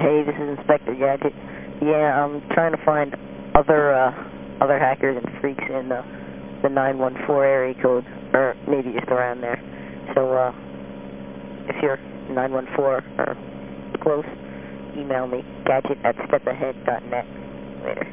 Hey, this is Inspector Gadget. Yeah, I'm trying to find other,、uh, other hackers and phreaks in the, the 914 area code, or maybe just around there. So,、uh, if you're 914 or close, email me, gadget at stepahead.net. Later.